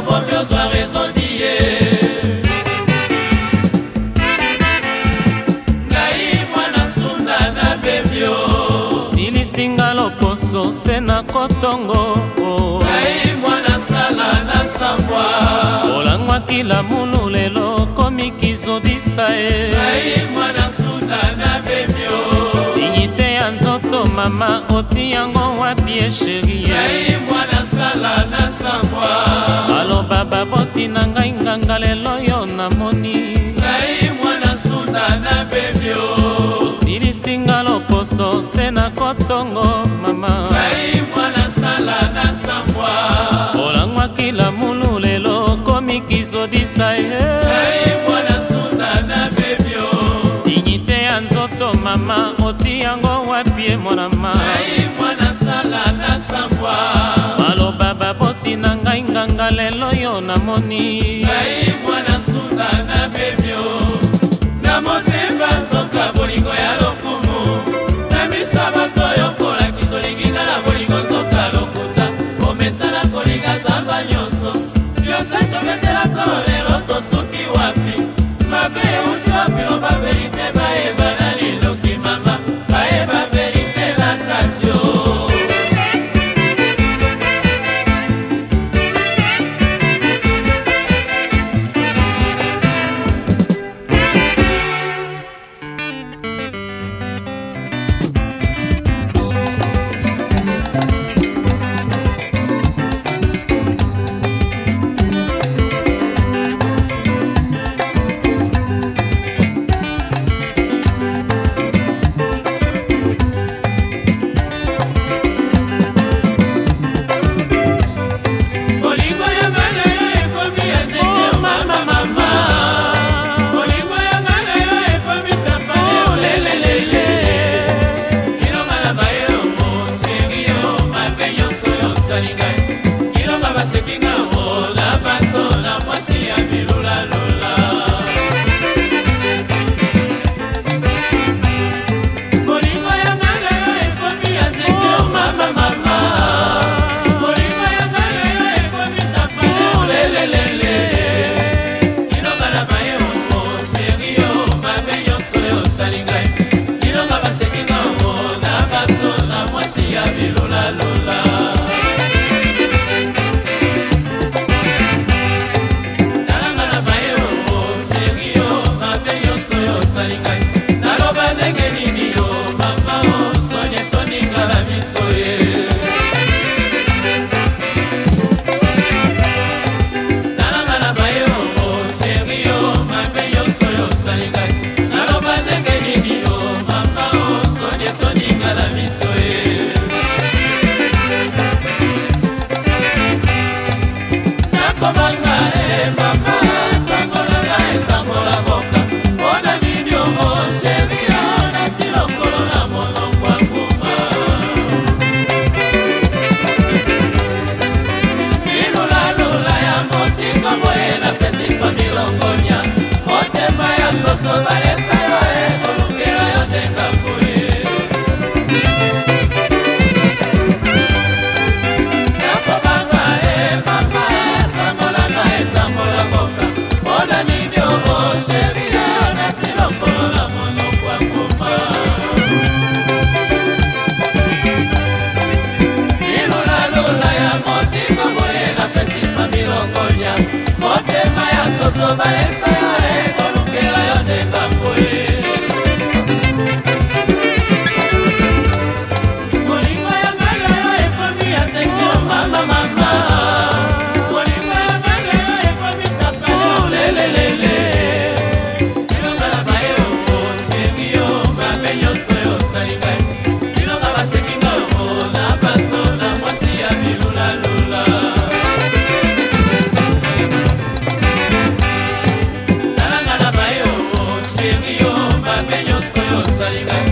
okomi ozwa rezondi ye ngai mwana nsunda nabemi yo osilisinga loposo se na kotongo ngai mwana nsala na sambwa olangwaki lamulu lelo komikizodisa ye ngai mwana nsunda nabemi oyo mama oti yango wapi esheri eh, eh? ye mwanasala nasambwa aloba baboti na ngai nganga lelo yo namoni ngai mwana sunda na bebio oh. osilisinga loposo se na kotongo mama ngai mwanasala nasambwa olangwaki lamulu lelo okomi kizodisa ye eh? ye monama baloba baboti na ngai nganga lelo yo namoni na motema nzoka bolingo ya lokumu na miso bato yokola kisolinginga na bolingo nzoka lokuta omesana kolinga zamba nyonso nyonso tobetelakole Kosovo, Alexa. oyo osalinga